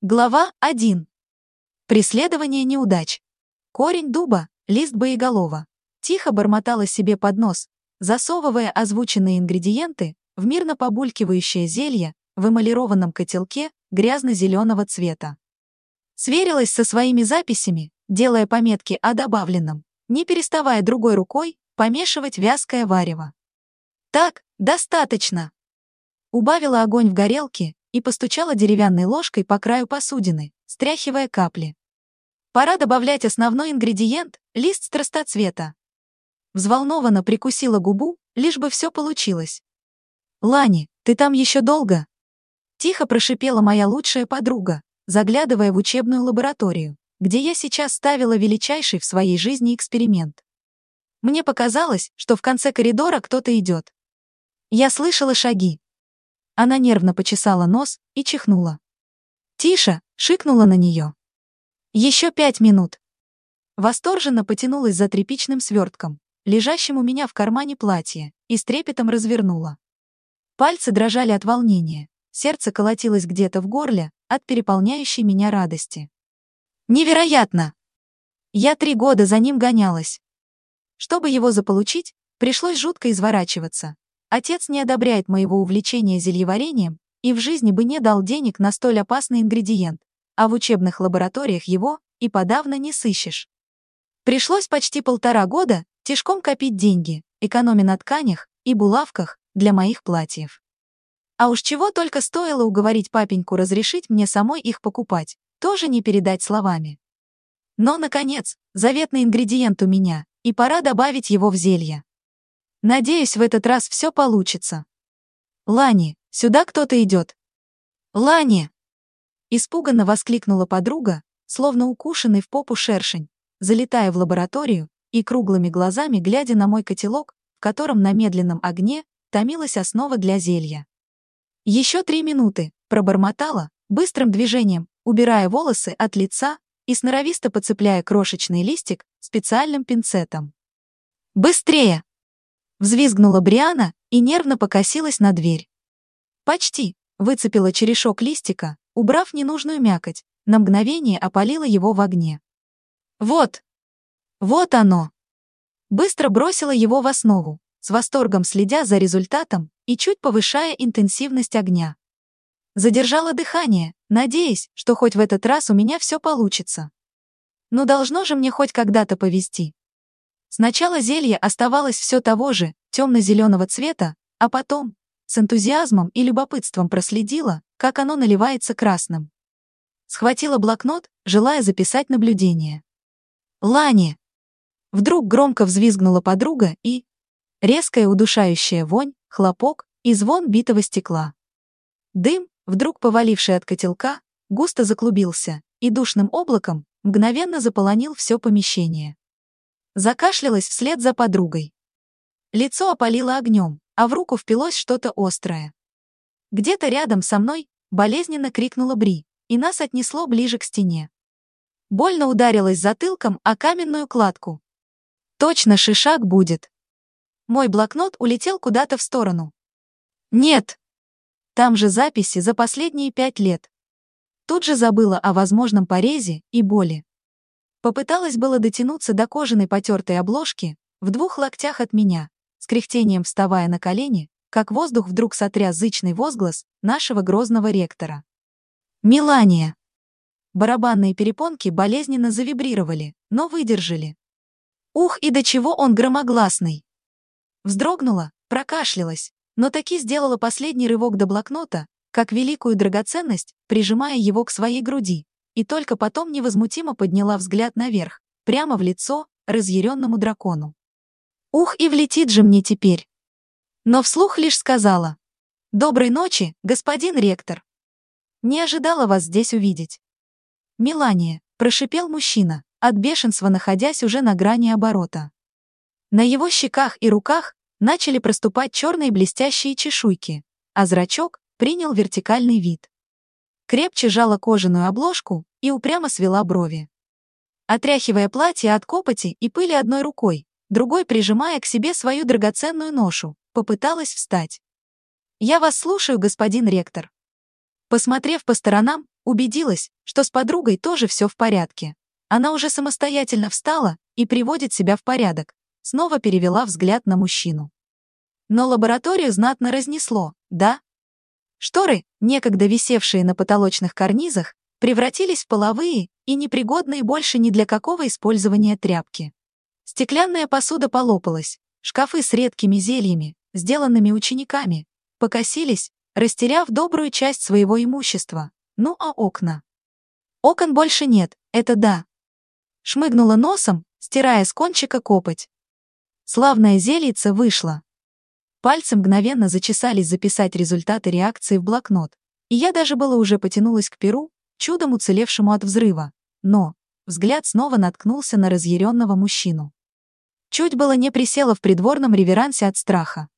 Глава 1. Преследование неудач. Корень дуба, лист боеголова. Тихо бормотала себе под нос, засовывая озвученные ингредиенты в мирно побулькивающее зелье в эмалированном котелке грязно-зеленого цвета. Сверилась со своими записями, делая пометки о добавленном, не переставая другой рукой помешивать вязкое варево. Так, достаточно. Убавила огонь в горелке и постучала деревянной ложкой по краю посудины, стряхивая капли. Пора добавлять основной ингредиент — лист страстоцвета. Взволнованно прикусила губу, лишь бы все получилось. «Лани, ты там еще долго?» Тихо прошипела моя лучшая подруга, заглядывая в учебную лабораторию, где я сейчас ставила величайший в своей жизни эксперимент. Мне показалось, что в конце коридора кто-то идет. Я слышала шаги, она нервно почесала нос и чихнула. «Тише!» — шикнула на нее. «Еще пять минут!» Восторженно потянулась за тряпичным свертком, лежащим у меня в кармане платья, и с трепетом развернула. Пальцы дрожали от волнения, сердце колотилось где-то в горле от переполняющей меня радости. «Невероятно!» Я три года за ним гонялась. Чтобы его заполучить, пришлось жутко изворачиваться, Отец не одобряет моего увлечения зельеварением и в жизни бы не дал денег на столь опасный ингредиент, а в учебных лабораториях его и подавно не сыщешь. Пришлось почти полтора года тяжком копить деньги, экономя на тканях и булавках для моих платьев. А уж чего только стоило уговорить папеньку разрешить мне самой их покупать, тоже не передать словами. Но, наконец, заветный ингредиент у меня, и пора добавить его в зелье. Надеюсь, в этот раз все получится. Лани, сюда кто-то идет. Лани! Испуганно воскликнула подруга, словно укушенный в попу шершень, залетая в лабораторию и круглыми глазами глядя на мой котелок, в котором на медленном огне томилась основа для зелья. Еще три минуты, пробормотала, быстрым движением, убирая волосы от лица и сноровисто подцепляя крошечный листик специальным пинцетом. «Быстрее!» Взвизгнула Бриана и нервно покосилась на дверь. Почти. Выцепила черешок листика, убрав ненужную мякоть, на мгновение опалила его в огне. Вот! Вот оно! Быстро бросила его в основу, с восторгом следя за результатом и чуть повышая интенсивность огня. Задержала дыхание, надеясь, что хоть в этот раз у меня все получится. Но должно же мне хоть когда-то повезти. Сначала зелье оставалось все того же, темно-зеленого цвета, а потом, с энтузиазмом и любопытством проследила, как оно наливается красным. Схватила блокнот, желая записать наблюдение. «Лани!» Вдруг громко взвизгнула подруга и... Резкая удушающая вонь, хлопок и звон битого стекла. Дым, вдруг поваливший от котелка, густо заклубился и душным облаком мгновенно заполонил все помещение. Закашлялась вслед за подругой. Лицо опалило огнем, а в руку впилось что-то острое. Где-то рядом со мной болезненно крикнула Бри, и нас отнесло ближе к стене. Больно ударилась затылком о каменную кладку. Точно шишак будет. Мой блокнот улетел куда-то в сторону. Нет. Там же записи за последние пять лет. Тут же забыла о возможном порезе и боли. Попыталась было дотянуться до кожаной потертой обложки, в двух локтях от меня, с кряхтением вставая на колени, как воздух вдруг сотряс зычный возглас нашего грозного ректора. «Мелания!» Барабанные перепонки болезненно завибрировали, но выдержали. Ух, и до чего он громогласный! Вздрогнула, прокашлялась, но таки сделала последний рывок до блокнота, как великую драгоценность, прижимая его к своей груди, и только потом невозмутимо подняла взгляд наверх, прямо в лицо разъяренному дракону. «Ух, и влетит же мне теперь!» Но вслух лишь сказала. «Доброй ночи, господин ректор!» «Не ожидала вас здесь увидеть». «Мелания», — прошипел мужчина, от бешенства находясь уже на грани оборота. На его щеках и руках начали проступать черные блестящие чешуйки, а зрачок принял вертикальный вид. Крепче жала кожаную обложку, и упрямо свела брови. Отряхивая платье от копоти и пыли одной рукой, другой прижимая к себе свою драгоценную ношу, попыталась встать. «Я вас слушаю, господин ректор». Посмотрев по сторонам, убедилась, что с подругой тоже все в порядке. Она уже самостоятельно встала и приводит себя в порядок. Снова перевела взгляд на мужчину. Но лабораторию знатно разнесло, да? Шторы, некогда висевшие на потолочных карнизах, превратились в половые и непригодные больше ни для какого использования тряпки. Стеклянная посуда полопалась, шкафы с редкими зельями, сделанными учениками, покосились, растеряв добрую часть своего имущества. Ну а окна? Окон больше нет, это да. Шмыгнула носом, стирая с кончика копоть. Славная зельица вышла. Пальцы мгновенно зачесались записать результаты реакции в блокнот, и я даже было уже потянулась к перу, чудом уцелевшему от взрыва, но взгляд снова наткнулся на разъяренного мужчину. Чуть было не присела в придворном реверансе от страха.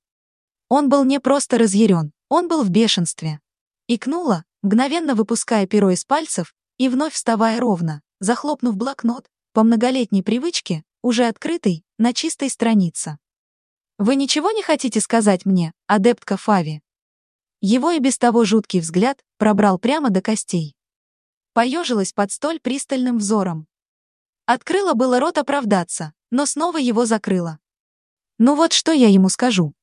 Он был не просто разъярен, он был в бешенстве. Икнула, мгновенно выпуская перо из пальцев и вновь вставая ровно, захлопнув блокнот, по многолетней привычке, уже открытый, на чистой странице. «Вы ничего не хотите сказать мне, адептка Фави?» Его и без того жуткий взгляд пробрал прямо до костей. Поежилась под столь пристальным взором. Открыла было рот оправдаться, но снова его закрыла. Ну вот что я ему скажу.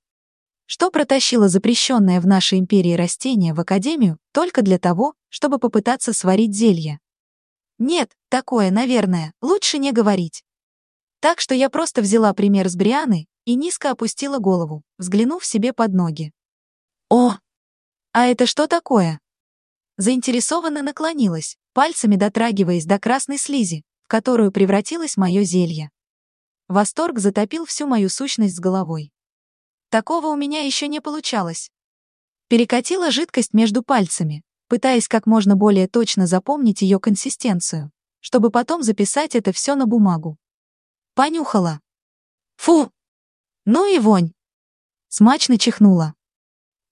Что протащило запрещенное в нашей империи растение в академию только для того, чтобы попытаться сварить зелье? Нет, такое, наверное, лучше не говорить. Так что я просто взяла пример с Брианы и низко опустила голову, взглянув себе под ноги. О! А это что такое? Заинтересованно наклонилась, пальцами дотрагиваясь до красной слизи, в которую превратилось мое зелье. Восторг затопил всю мою сущность с головой. Такого у меня еще не получалось. Перекатила жидкость между пальцами, пытаясь как можно более точно запомнить ее консистенцию, чтобы потом записать это все на бумагу. Понюхала. Фу! Ну и вонь! Смачно чихнула.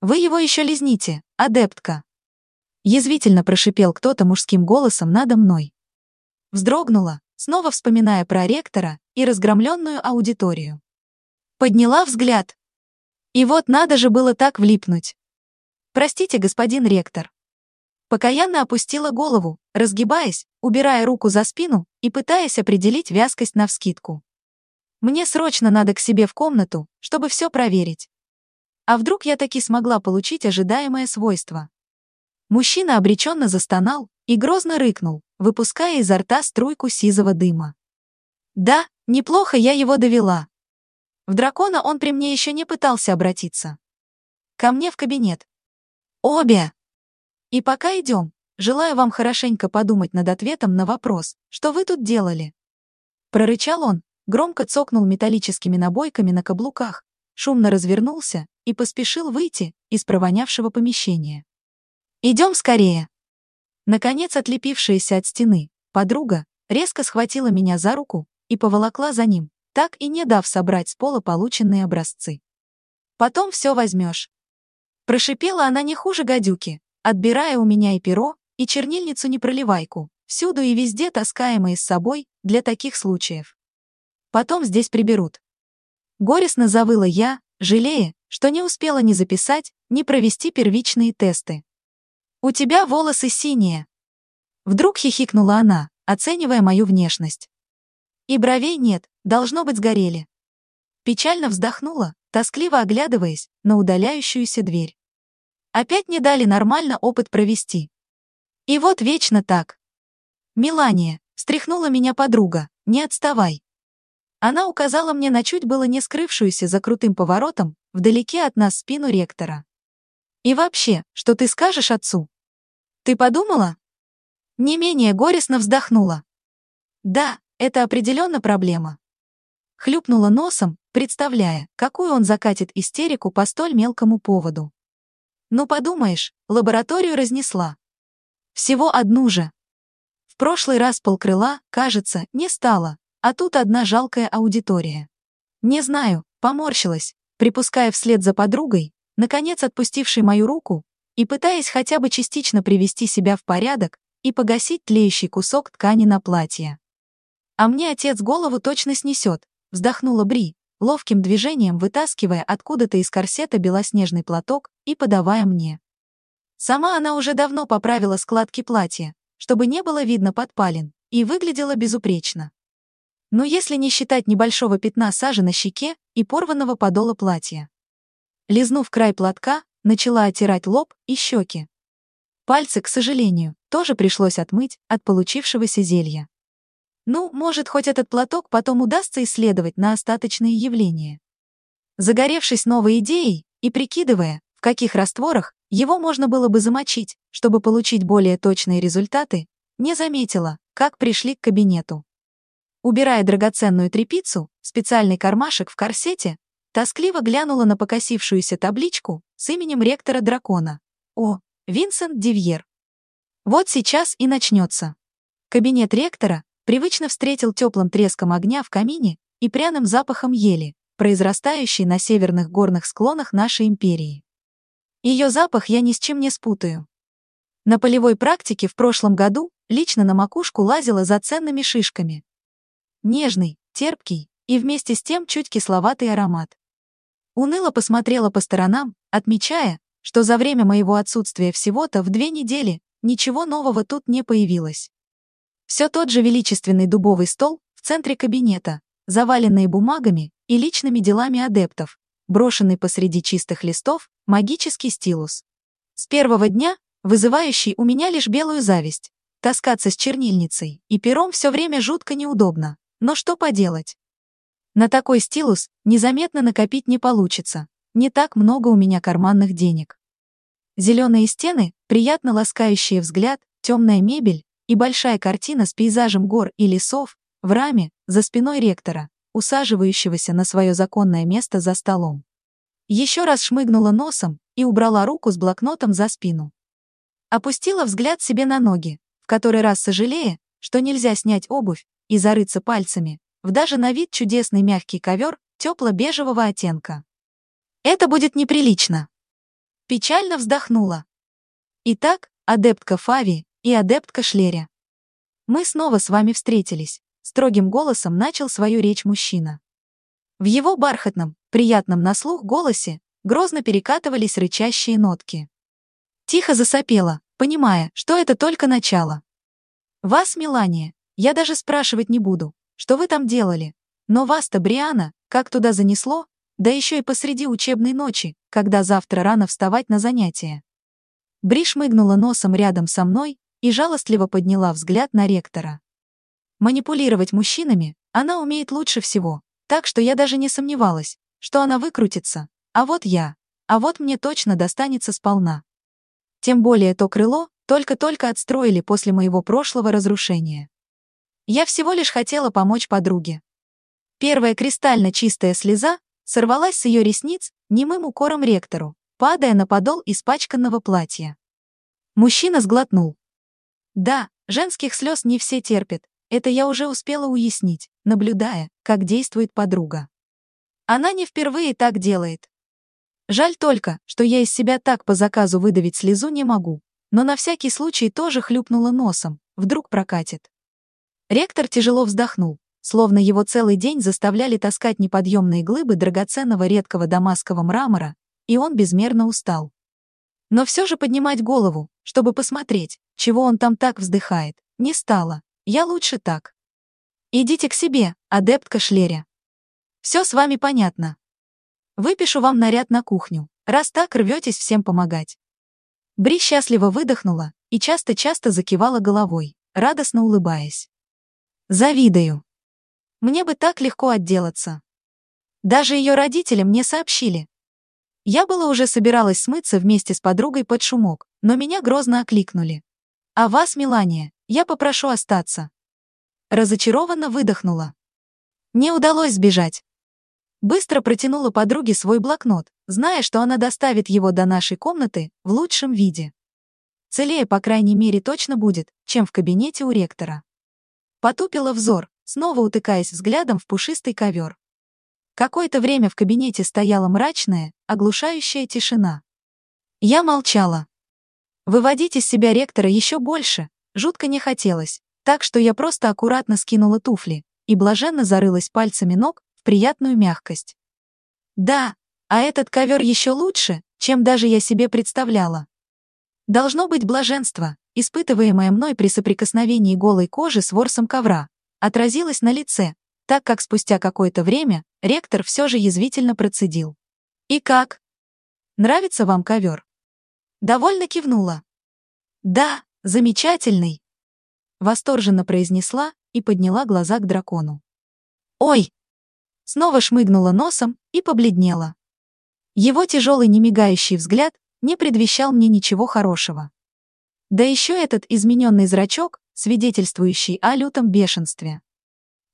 Вы его еще лизните, адептка. Язвительно прошипел кто-то мужским голосом надо мной. Вздрогнула, снова вспоминая про ректора и разгромленную аудиторию. Подняла взгляд. И вот надо же было так влипнуть. Простите, господин ректор. Покаянно опустила голову, разгибаясь, убирая руку за спину и пытаясь определить вязкость навскидку. Мне срочно надо к себе в комнату, чтобы все проверить. А вдруг я таки смогла получить ожидаемое свойство? Мужчина обреченно застонал и грозно рыкнул, выпуская изо рта струйку сизого дыма. Да, неплохо я его довела. В дракона он при мне еще не пытался обратиться. Ко мне в кабинет. Обе! И пока идем, желаю вам хорошенько подумать над ответом на вопрос, что вы тут делали. Прорычал он, громко цокнул металлическими набойками на каблуках, шумно развернулся и поспешил выйти из провонявшего помещения. «Идем скорее!» Наконец, отлепившаяся от стены, подруга резко схватила меня за руку и поволокла за ним, так и не дав собрать с пола полученные образцы. «Потом все возьмешь». Прошипела она не хуже гадюки, отбирая у меня и перо, и чернильницу-непроливайку, всюду и везде таскаемые с собой для таких случаев. Потом здесь приберут. Горестно завыла я, жалея, что не успела ни записать, ни провести первичные тесты. «У тебя волосы синие!» Вдруг хихикнула она, оценивая мою внешность. И бровей нет, должно быть, сгорели. Печально вздохнула, тоскливо оглядываясь на удаляющуюся дверь. Опять не дали нормально опыт провести. И вот вечно так. Милания, встряхнула меня подруга, не отставай. Она указала мне на чуть было не скрывшуюся за крутым поворотом, вдалеке от нас спину ректора. И вообще, что ты скажешь отцу? Ты подумала? Не менее горестно вздохнула. Да, это определенно проблема. Хлюпнула носом, представляя, какую он закатит истерику по столь мелкому поводу. Ну подумаешь, лабораторию разнесла. Всего одну же. В прошлый раз полкрыла, кажется, не стало, а тут одна жалкая аудитория. Не знаю, поморщилась, припуская вслед за подругой, наконец отпустившей мою руку, и пытаясь хотя бы частично привести себя в порядок и погасить тлеющий кусок ткани на платье. А мне отец голову точно снесет, вздохнула Бри, ловким движением вытаскивая откуда-то из корсета белоснежный платок и подавая мне. Сама она уже давно поправила складки платья, чтобы не было видно подпалин, и выглядела безупречно. Но если не считать небольшого пятна сажи на щеке и порванного подола платья. Лизнув край платка, начала оттирать лоб и щеки. Пальцы, к сожалению, тоже пришлось отмыть от получившегося зелья. Ну, может, хоть этот платок потом удастся исследовать на остаточные явления. Загоревшись новой идеей и прикидывая, в каких растворах его можно было бы замочить, чтобы получить более точные результаты, не заметила, как пришли к кабинету. Убирая драгоценную трепицу, специальный кармашек в корсете, тоскливо глянула на покосившуюся табличку с именем ректора дракона. О, Винсент Дивьер. Вот сейчас и начнется. Кабинет ректора привычно встретил теплым треском огня в камине и пряным запахом ели, произрастающей на северных горных склонах нашей империи. Ее запах я ни с чем не спутаю. На полевой практике в прошлом году лично на макушку лазила за ценными шишками. Нежный, терпкий и вместе с тем чуть кисловатый аромат. Уныло посмотрела по сторонам, отмечая, что за время моего отсутствия всего-то в две недели ничего нового тут не появилось. Все тот же величественный дубовый стол в центре кабинета, заваленные бумагами и личными делами адептов, брошенный посреди чистых листов магический стилус. С первого дня, вызывающий у меня лишь белую зависть, таскаться с чернильницей и пером все время жутко неудобно, но что поделать? На такой стилус незаметно накопить не получится, не так много у меня карманных денег. Зеленые стены, приятно ласкающие взгляд, темная мебель, и большая картина с пейзажем гор и лесов в раме за спиной ректора, усаживающегося на свое законное место за столом. Еще раз шмыгнула носом и убрала руку с блокнотом за спину. Опустила взгляд себе на ноги, в который раз сожалея, что нельзя снять обувь и зарыться пальцами в даже на вид чудесный мягкий ковер тепло-бежевого оттенка. Это будет неприлично. Печально вздохнула. Итак, адептка Фави и адептка Шлеря. Мы снова с вами встретились, строгим голосом начал свою речь мужчина. В его бархатном, приятном на слух голосе грозно перекатывались рычащие нотки. Тихо засопела, понимая, что это только начало. «Вас, Мелания, я даже спрашивать не буду, что вы там делали. Но вас-то, Бриана, как туда занесло, да еще и посреди учебной ночи, когда завтра рано вставать на занятия». Бри шмыгнула носом рядом со мной, и жалостливо подняла взгляд на ректора. Манипулировать мужчинами она умеет лучше всего, так что я даже не сомневалась, что она выкрутится, а вот я, а вот мне точно достанется сполна. Тем более то крыло только-только отстроили после моего прошлого разрушения. Я всего лишь хотела помочь подруге. Первая кристально чистая слеза сорвалась с ее ресниц немым укором ректору, падая на подол испачканного платья. Мужчина сглотнул, да, женских слез не все терпят, это я уже успела уяснить, наблюдая, как действует подруга. Она не впервые так делает. Жаль только, что я из себя так по заказу выдавить слезу не могу, но на всякий случай тоже хлюпнула носом, вдруг прокатит. Ректор тяжело вздохнул, словно его целый день заставляли таскать неподъемные глыбы драгоценного редкого дамасского мрамора, и он безмерно устал. Но все же поднимать голову, чтобы посмотреть, чего он там так вздыхает, не стало. Я лучше так. Идите к себе, адептка Шлеря. Все с вами понятно. Выпишу вам наряд на кухню, раз так рветесь всем помогать. Бри счастливо выдохнула и часто-часто закивала головой, радостно улыбаясь. Завидую. Мне бы так легко отделаться. Даже ее родители мне сообщили, я было уже собиралась смыться вместе с подругой под шумок, но меня грозно окликнули. «А вас, Милания, я попрошу остаться». Разочарованно выдохнула. Не удалось сбежать. Быстро протянула подруге свой блокнот, зная, что она доставит его до нашей комнаты в лучшем виде. Целее, по крайней мере, точно будет, чем в кабинете у ректора. Потупила взор, снова утыкаясь взглядом в пушистый ковер. Какое-то время в кабинете стояла мрачная, оглушающая тишина. Я молчала. Выводить из себя ректора еще больше, жутко не хотелось, так что я просто аккуратно скинула туфли и блаженно зарылась пальцами ног в приятную мягкость. Да, а этот ковер еще лучше, чем даже я себе представляла. Должно быть блаженство, испытываемое мной при соприкосновении голой кожи с ворсом ковра, отразилось на лице, так как спустя какое-то время ректор все же язвительно процедил. «И как? Нравится вам ковер?» Довольно кивнула. «Да, замечательный!» Восторженно произнесла и подняла глаза к дракону. «Ой!» Снова шмыгнула носом и побледнела. Его тяжелый немигающий взгляд не предвещал мне ничего хорошего. Да еще этот измененный зрачок, свидетельствующий о лютом бешенстве.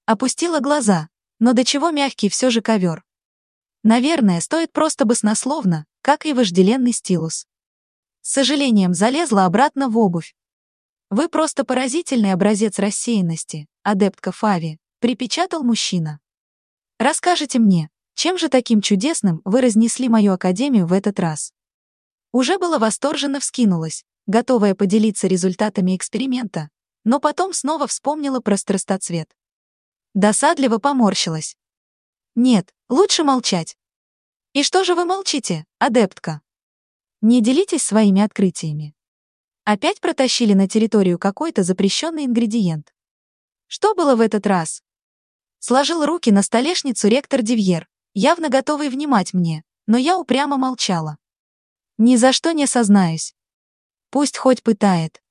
Опустила глаза, но до чего мягкий все же ковер. Наверное, стоит просто баснословно, как и вожделенный стилус. С сожалением залезла обратно в обувь. Вы просто поразительный образец рассеянности, адептка Фави, припечатал мужчина. Расскажите мне, чем же таким чудесным вы разнесли мою академию в этот раз? Уже было восторженно вскинулась, готовая поделиться результатами эксперимента, но потом снова вспомнила про страстоцвет. Досадливо поморщилась. Нет, лучше молчать. И что же вы молчите, адептка? Не делитесь своими открытиями. Опять протащили на территорию какой-то запрещенный ингредиент. Что было в этот раз? Сложил руки на столешницу ректор Дивьер, явно готовый внимать мне, но я упрямо молчала. Ни за что не сознаюсь. Пусть хоть пытает.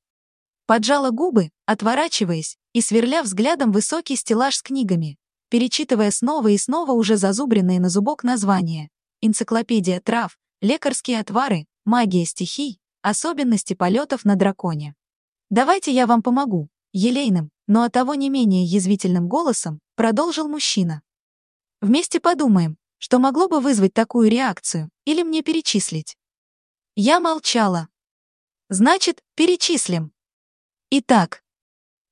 Поджала губы, отворачиваясь и сверля взглядом высокий стеллаж с книгами, перечитывая снова и снова уже зазубренные на зубок названия. Энциклопедия трав, лекарские отвары, магия стихий, особенности полетов на драконе. Давайте я вам помогу, елейным, но того не менее язвительным голосом продолжил мужчина. Вместе подумаем, что могло бы вызвать такую реакцию, или мне перечислить. Я молчала. Значит, перечислим. Итак,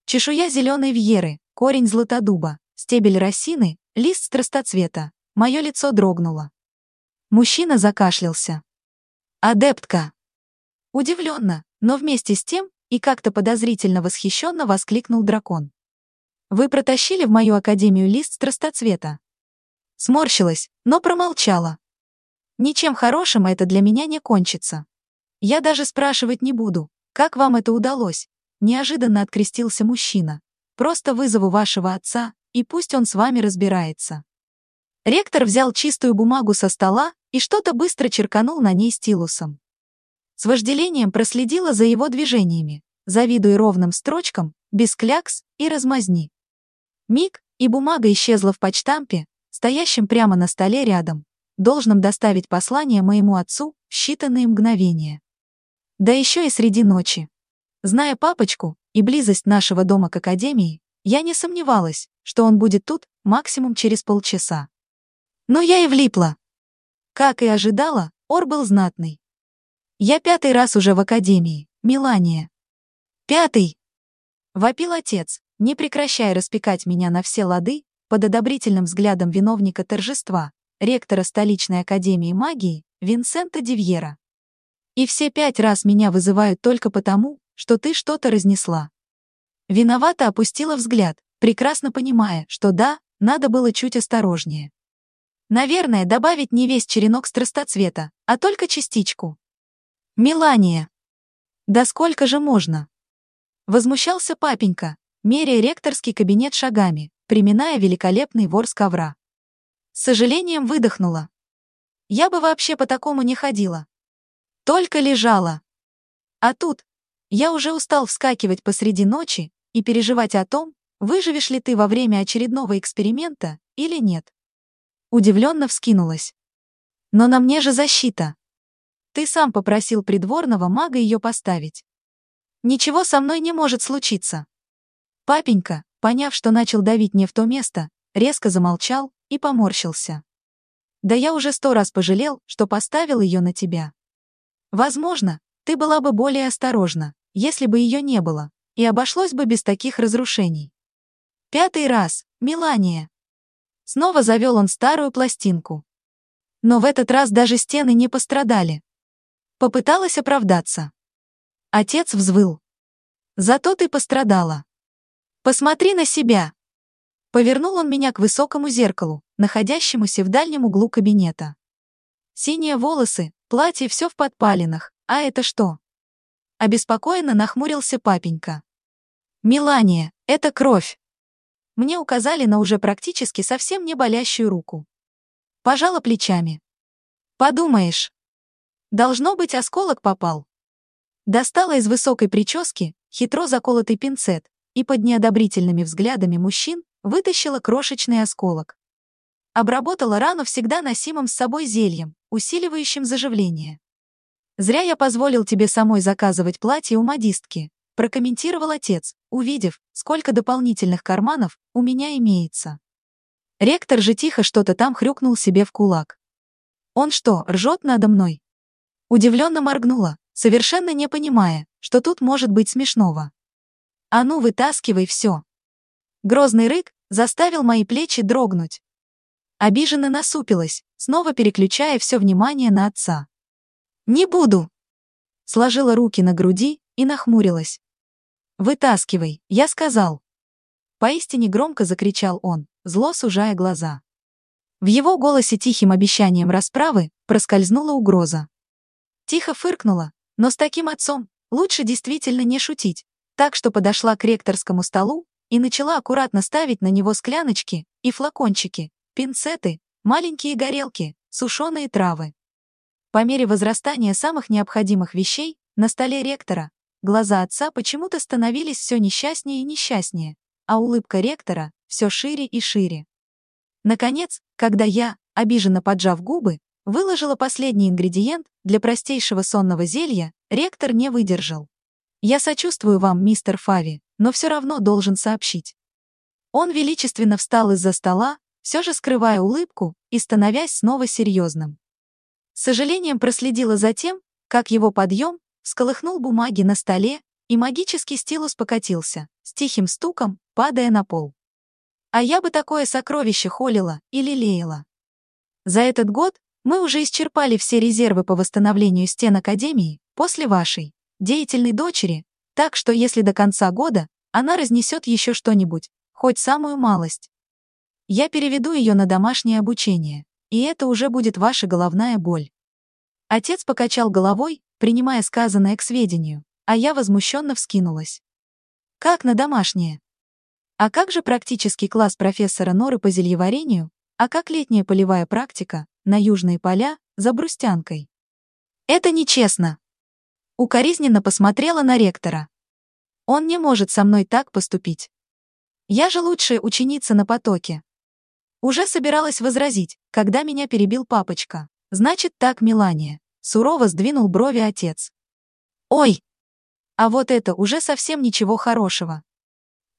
чешуя зеленой вьеры, корень златодуба, стебель росины, лист страстоцвета. Мое лицо дрогнуло. Мужчина закашлялся. Адептка. Удивленно, но вместе с тем и как-то подозрительно восхищенно воскликнул дракон. Вы протащили в мою академию лист страстоцвета. Сморщилась, но промолчала. Ничем хорошим это для меня не кончится. Я даже спрашивать не буду, как вам это удалось. Неожиданно открестился мужчина. Просто вызову вашего отца, и пусть он с вами разбирается. Ректор взял чистую бумагу со стола и что-то быстро черканул на ней стилусом. С вожделением проследила за его движениями, завидуя ровным строчкам, без клякс и размазни. Миг, и бумага исчезла в почтампе, стоящем прямо на столе рядом, должным доставить послание моему отцу в считанные мгновения. Да еще и среди ночи. Зная папочку и близость нашего дома к академии, я не сомневалась, что он будет тут максимум через полчаса. Но я и влипла. Как и ожидала, ор был знатный. Я пятый раз уже в академии, Милания. Пятый! Вопил отец, не прекращая распекать меня на все лады, под одобрительным взглядом виновника торжества, ректора столичной академии магии, Винсента Дивьера. И все пять раз меня вызывают только потому, что ты что-то разнесла. Виновато опустила взгляд, прекрасно понимая, что да, надо было чуть осторожнее. Наверное, добавить не весь черенок страстоцвета, а только частичку. Милания. Да сколько же можно? Возмущался папенька, меряя ректорский кабинет шагами, приминая великолепный вор с ковра. С сожалением выдохнула. Я бы вообще по такому не ходила, только лежала. А тут я уже устал вскакивать посреди ночи и переживать о том, выживешь ли ты во время очередного эксперимента или нет. Удивленно вскинулась. Но на мне же защита. Ты сам попросил придворного мага ее поставить. Ничего со мной не может случиться. Папенька, поняв, что начал давить не в то место, резко замолчал и поморщился. Да я уже сто раз пожалел, что поставил ее на тебя. Возможно, ты была бы более осторожна, если бы ее не было, и обошлось бы без таких разрушений. Пятый раз, Милания. Снова завел он старую пластинку. Но в этот раз даже стены не пострадали. Попыталась оправдаться. Отец взвыл. Зато ты пострадала. Посмотри на себя. Повернул он меня к высокому зеркалу, находящемуся в дальнем углу кабинета. Синие волосы, Платье все в подпалинах, а это что? Обеспокоенно нахмурился папенька. «Мелания, это кровь!» Мне указали на уже практически совсем не болящую руку. Пожала плечами. «Подумаешь. Должно быть, осколок попал». Достала из высокой прически хитро заколотый пинцет и под неодобрительными взглядами мужчин вытащила крошечный осколок. Обработала рану всегда носимым с собой зельем, усиливающим заживление. «Зря я позволил тебе самой заказывать платье у модистки», прокомментировал отец, увидев, сколько дополнительных карманов у меня имеется. Ректор же тихо что-то там хрюкнул себе в кулак. Он что, ржет надо мной? Удивленно моргнула, совершенно не понимая, что тут может быть смешного. А ну, вытаскивай все. Грозный рык заставил мои плечи дрогнуть. Обиженно насупилась, снова переключая все внимание на отца. «Не буду!» Сложила руки на груди и нахмурилась. «Вытаскивай, я сказал!» Поистине громко закричал он, зло сужая глаза. В его голосе тихим обещанием расправы проскользнула угроза. Тихо фыркнула, но с таким отцом лучше действительно не шутить, так что подошла к ректорскому столу и начала аккуратно ставить на него скляночки и флакончики, пинцеты, маленькие горелки, сушеные травы. По мере возрастания самых необходимых вещей на столе ректора глаза отца почему-то становились все несчастнее и несчастнее, а улыбка ректора все шире и шире. Наконец, когда я, обиженно поджав губы, выложила последний ингредиент для простейшего сонного зелья, ректор не выдержал. «Я сочувствую вам, мистер Фави, но все равно должен сообщить». Он величественно встал из-за стола, все же скрывая улыбку и становясь снова серьезным. С сожалением проследила за тем, как его подъем сколыхнул бумаги на столе, и магический стилус покатился, с тихим стуком, падая на пол. А я бы такое сокровище холила или лелеяла. За этот год мы уже исчерпали все резервы по восстановлению стен Академии после вашей деятельной дочери, так что если до конца года она разнесет еще что-нибудь, хоть самую малость, я переведу ее на домашнее обучение и это уже будет ваша головная боль. Отец покачал головой, принимая сказанное к сведению, а я возмущенно вскинулась. Как на домашнее? А как же практический класс профессора Норы по зельеварению, а как летняя полевая практика на южные поля за брустянкой? Это нечестно. Укоризненно посмотрела на ректора. Он не может со мной так поступить. Я же лучшая ученица на потоке, уже собиралась возразить, когда меня перебил папочка. Значит так, Милания. Сурово сдвинул брови отец. Ой! А вот это уже совсем ничего хорошего.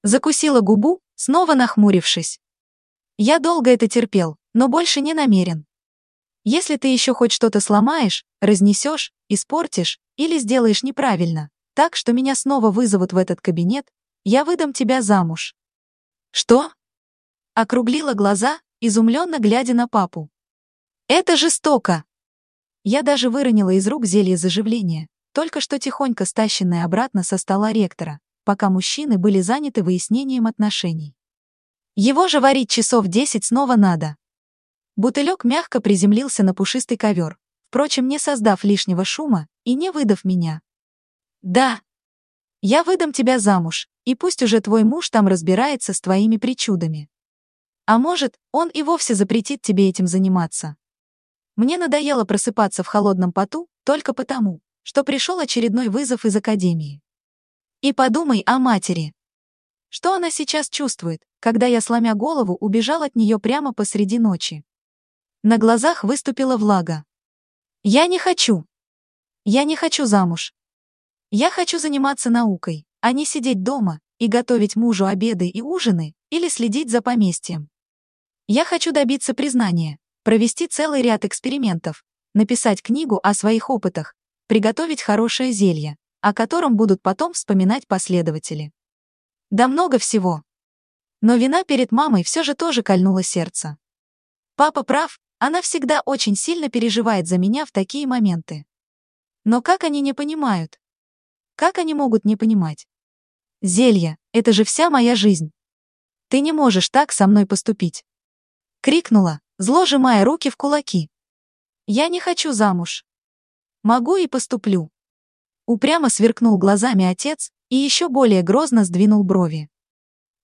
Закусила губу, снова нахмурившись. Я долго это терпел, но больше не намерен. Если ты еще хоть что-то сломаешь, разнесешь, испортишь или сделаешь неправильно, так что меня снова вызовут в этот кабинет, я выдам тебя замуж. Что? Округлила глаза, изумленно глядя на папу. «Это жестоко!» Я даже выронила из рук зелье заживления, только что тихонько стащенное обратно со стола ректора, пока мужчины были заняты выяснением отношений. Его же варить часов десять снова надо. Бутылек мягко приземлился на пушистый ковер, впрочем, не создав лишнего шума и не выдав меня. «Да, я выдам тебя замуж, и пусть уже твой муж там разбирается с твоими причудами. А может, он и вовсе запретит тебе этим заниматься. Мне надоело просыпаться в холодном поту только потому, что пришел очередной вызов из академии. И подумай о матери. Что она сейчас чувствует, когда я, сломя голову, убежал от нее прямо посреди ночи? На глазах выступила влага. Я не хочу. Я не хочу замуж. Я хочу заниматься наукой, а не сидеть дома и готовить мужу обеды и ужины или следить за поместьем. Я хочу добиться признания, провести целый ряд экспериментов, написать книгу о своих опытах, приготовить хорошее зелье, о котором будут потом вспоминать последователи. Да много всего. Но вина перед мамой все же тоже кольнула сердце. Папа прав, она всегда очень сильно переживает за меня в такие моменты. Но как они не понимают? Как они могут не понимать? Зелье — это же вся моя жизнь. Ты не можешь так со мной поступить. Крикнула, зло сжимая руки в кулаки. «Я не хочу замуж. Могу и поступлю». Упрямо сверкнул глазами отец и еще более грозно сдвинул брови.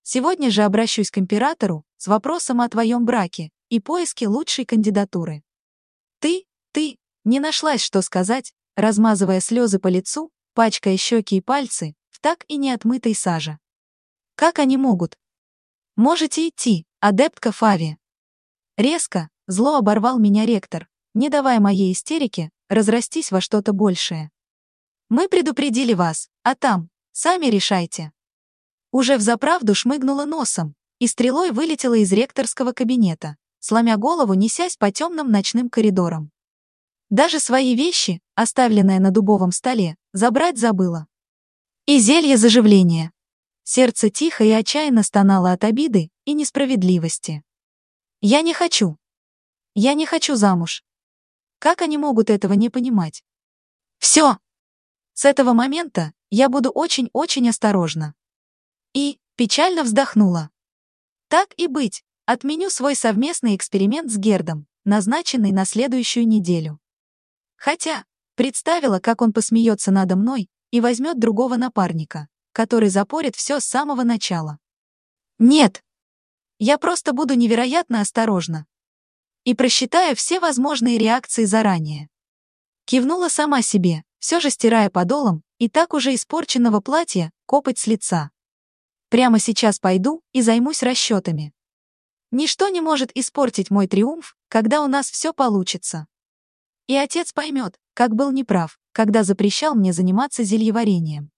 Сегодня же обращусь к императору с вопросом о твоем браке и поиске лучшей кандидатуры. Ты, ты, не нашлась, что сказать, размазывая слезы по лицу, пачкая щеки и пальцы в так и не отмытой саже. Как они могут? Можете идти, адептка Фави. Резко, зло оборвал меня ректор, не давая моей истерике разрастись во что-то большее. Мы предупредили вас, а там, сами решайте. Уже взаправду шмыгнула носом и стрелой вылетела из ректорского кабинета, сломя голову, несясь по темным ночным коридорам. Даже свои вещи, оставленные на дубовом столе, забрать забыла. И зелье заживления. Сердце тихо и отчаянно стонало от обиды и несправедливости. Я не хочу. Я не хочу замуж. Как они могут этого не понимать? Все. С этого момента я буду очень-очень осторожна. И печально вздохнула. Так и быть, отменю свой совместный эксперимент с Гердом, назначенный на следующую неделю. Хотя, представила, как он посмеется надо мной и возьмет другого напарника, который запорит все с самого начала. Нет. Я просто буду невероятно осторожна. И просчитаю все возможные реакции заранее. Кивнула сама себе, все же стирая подолом и так уже испорченного платья копоть с лица. Прямо сейчас пойду и займусь расчетами. Ничто не может испортить мой триумф, когда у нас все получится. И отец поймет, как был неправ, когда запрещал мне заниматься зельеварением.